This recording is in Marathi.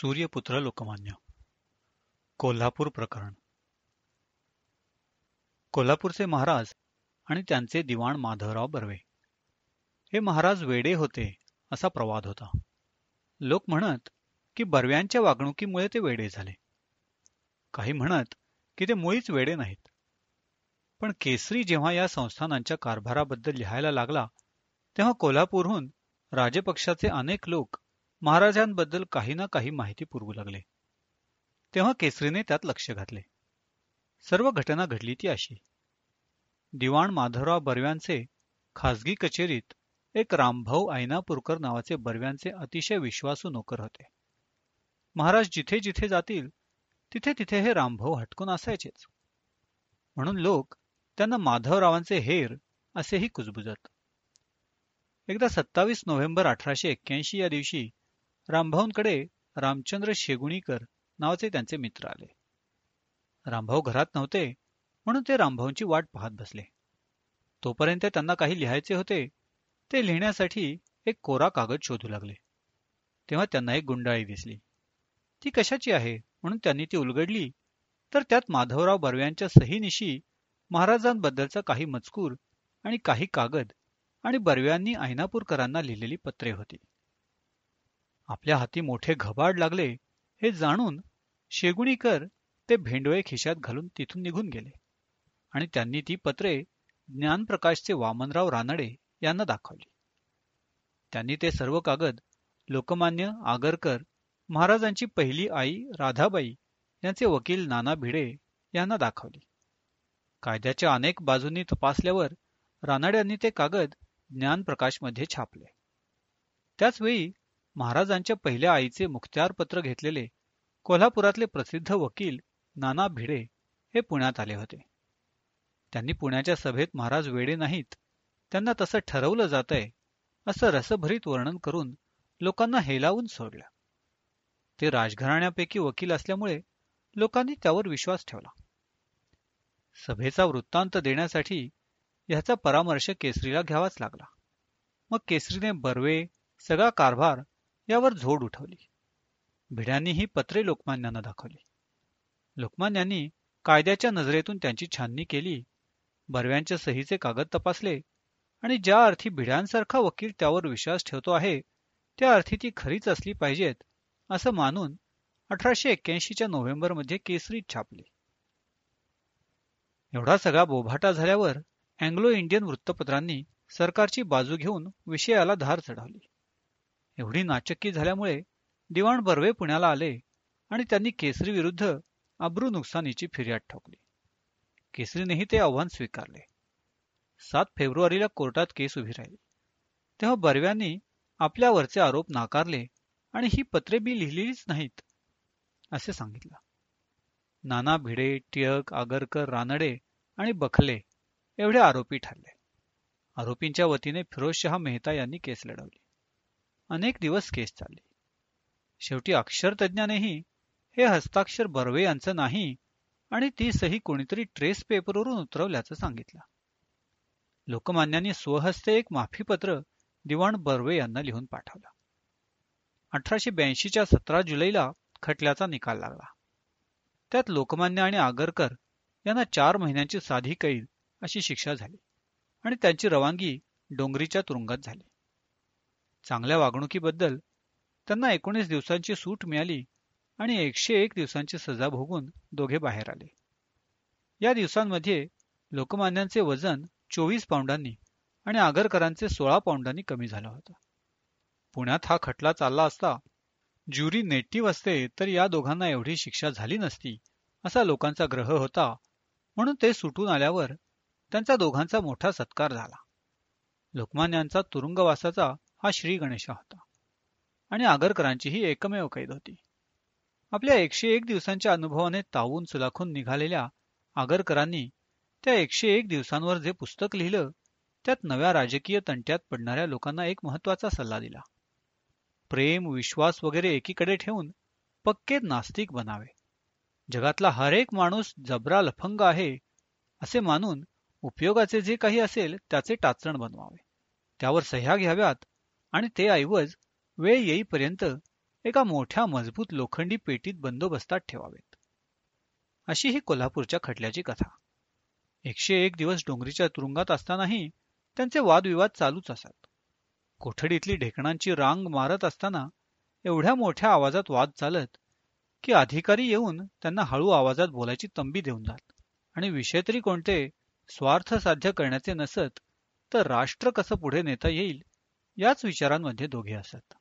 सूर्यपुत्र लोकमान्य. कोल्हापूर प्रकरण. कोल्हापूरचे महाराज आणि त्यांचे दिवाण माधवराव बर्वे. हे महाराज वेडे होते असा प्रवाद होता. लोक म्हणत की बर्व्यांच्या वागणुकीमुळे ते वेडे झाले. काही म्हणत की ते मुळीच वेडे नाहीत. पण केसरी जेव्हा या संस्थानांच्या कारभाराबद्दल लिहायला लागला तेव्हा कोल्हापूरहून राजपक्षाचे अनेक लोक महाराजांबद्दल काही ना काही माहिती पुरवू लागले. तेव्हा केसरीने त्यात लक्ष घातले. सर्व घटना घडली ती अशी. दिवाण माधवराव बर्व्यांचे खासगी कचेरीत एक रामभाऊ ऐनापूरकर नावाचे बर्व्यांचे अतिशय विश्वासू नोकर होते. महाराज जिथे जिथे जातील तिथे तिथे हे रामभाऊ हटकून असायचेच. म्हणून लोक त्यांना माधवरावांचे हेर असेही कुजबुजत. एकदा सत्तावीस नोव्हेंबर अठराशे एक्क्याऐंशी या दिवशी रामभाऊंकडे रामचंद्र शेगुणीकर नावाचे त्यांचे मित्र आले. रामभाऊ घरात नव्हते म्हणून ते रामभाऊंची वाट पाहत बसले. तोपर्यंत त्यांना काही लिहायचे होते ते लिहिण्यासाठी एक कोरा कागद शोधू लागले. तेव्हा त्यांना एक गुंडाळी दिसली. ती कशाची आहे? म्हणून त्यांनी ती उलगडली. तर त्यात माधवराव बर्व्यांच्या सहीनिशी महाराजांबद्दलचा काही मजकूर आणि काही कागद आणि बर्व्यांनी ऐनापूरकरांना लिहिलेली पत्रे होती. आपल्या हाती मोठे घबाड लागले हे जाणून शेगुणीकर ते भेंडोळे खिशात घालून तिथून निघून गेले. आणि त्यांनी ती पत्रे ज्ञानप्रकाशचे वामनराव रानडे यांना दाखवली. त्यांनी ते सर्व कागद लोकमान्य आगरकर महाराजांची पहिली आई राधाबाई यांचे वकील नाना भिडे यांना दाखवली. कायद्याच्या अनेक बाजूंनी तपासल्यावर रानड्यांनी ते कागद ज्ञानप्रकाशमध्ये छापले. त्याचवेळी महाराजांच्या पहिल्या आईचे मुखत्यारपत्र घेतलेले कोल्हापुरातले प्रसिद्ध वकील नाना भिडे हे पुण्यात आले होते. त्यांनी पुण्याच्या सभेत महाराज वेडे नाहीत. त्यांना तसं ठरवलं जातंय असं रसभरीत वर्णन करून लोकांना हेलावून सोडलं. ते राजघराण्यापैकी वकील असल्यामुळे लोकांनी त्यावर विश्वास ठेवला. सभेचा वृत्तांत देण्यासाठी ह्याचा परामर्श केसरीला घ्यावाच लागला. मग केसरीने बर्वे सगळा कारभार यावर झोड उठवली. भिड्यांनी ही पत्रे लोकमान्यांना दाखवली. लोकमान्यांनी कायद्याच्या नजरेतून त्यांची छाननी केली. बर्व्यांच्या सहीचे कागद तपासले आणि ज्या अर्थी भिड्यांसारखा वकील त्यावर विश्वास ठेवतो आहे त्या अर्थी ती खरीच असली पाहिजेत असं मानून अठराशे एक्क्याऐंशीच्या नोव्हेंबरमध्ये केसरी छापली. एवढा सगळा बोभाटा झाल्यावर अँग्लो इंडियन वृत्तपत्रांनी सरकारची बाजू घेऊन विषयाला धार चढवली. एवढी नाचक्की झाल्यामुळे दिवाण बर्वे पुण्याला आले आणि त्यांनी केसरी विरुद्ध अब्रू नुकसानीची फिर्याद ठोकली. केसरीनेही ते आव्हान स्वीकारले. सात फेब्रुवारीला कोर्टात केस उभी राहिली. तेव्हा बर्व्यांनी आपल्यावरचे आरोप नाकारले आणि ही पत्रे मी लिहिलेलीच नाहीत असे सांगितलं. नाना भिडे टिळक आगरकर रानडे आणि बखले एवढे आरोपी ठरले. आरोपींच्या वतीने फिरोजशहा मेहता यांनी केस लढवली. अनेक दिवस केस चालले. शेवटी अक्षरतज्ञानेही हे हस्ताक्षर बर्वे यांचं नाही आणि ती सही कोणीतरी ट्रेस पेपरवरून उतरवल्याचं सांगितलं. लोकमान्यांनी स्वहस्ते एक माफीपत्र दिवाण बर्वे यांना लिहून पाठवलं. अठराशे ब्याऐंशीच्या सतरा जुलैला खटल्याचा निकाल लागला. त्यात लोकमान्य आणि आगरकर यांना चार महिन्यांची साधी कैद अशी शिक्षा झाली आणि त्यांची रवानगी डोंगरीच्या तुरुंगात झाली. चांगल्या वागणुकीबद्दल त्यांना एकोणीस दिवसांची सूट मिळाली आणि एकशे एक दिवसांची सजा भोगून दोघे बाहेर आले. या दिवसांमध्ये लोकमान्यांचे वजन चोवीस पाऊंडांनी आणि आगरकरांचे सोळा पाऊंडांनी कमी झालं होतं. पुण्यात हा खटला चालला असता ज्युरी नेटिव्ह असते तर या दोघांना एवढी शिक्षा झाली नसती असा लोकांचा ग्रह होता म्हणून ते सुटून आल्यावर त्यांचा दोघांचा मोठा सत्कार झाला. लोकमान्यांचा तुरुंगवासाचा हा श्री गणेशा होता. आणि आगरकरांची ही एकमेव कैद होती. आपल्या एकशे एक दिवसांच्या अनुभवाने तावून सुलाखून निघालेल्या आगरकरांनी त्या एकशे एक दिवसांवर जे पुस्तक लिहिलं त्यात नव्या राजकीय तंट्यात पडणाऱ्या लोकांना एक महत्त्वाचा सल्ला दिला. प्रेम विश्वास वगैरे एकीकडे ठेवून पक्के नास्तिक बनावे. जगातला हर एक माणूस जबरा लफंग आहे असे मानून उपयोगाचे जे काही असेल त्याचे टाचण बनवावे. त्यावर सह्या घ्याव्यात आणि ते ऐवज वेळ येईपर्यंत एका मोठ्या मजबूत लोखंडी पेटीत बंदोबस्तात ठेवावेत. अशी ही कोल्हापूरच्या खटल्याची कथा. एकशे एक दिवस डोंगरीच्या तुरुंगात असतानाही त्यांचे वादविवाद चालूच असत. कोठडीतली ढेकणांची रांग मारत असताना एवढ्या मोठ्या आवाजात वाद चालत की अधिकारी येऊन त्यांना हळू आवाजात बोलायची तंबी देऊन जात. आणि विषय तरी कोणते स्वार्थ साध्य करण्याचे नसत तर राष्ट्र कसं पुढे नेता येईल याच विचारांमध्ये दोघे असत.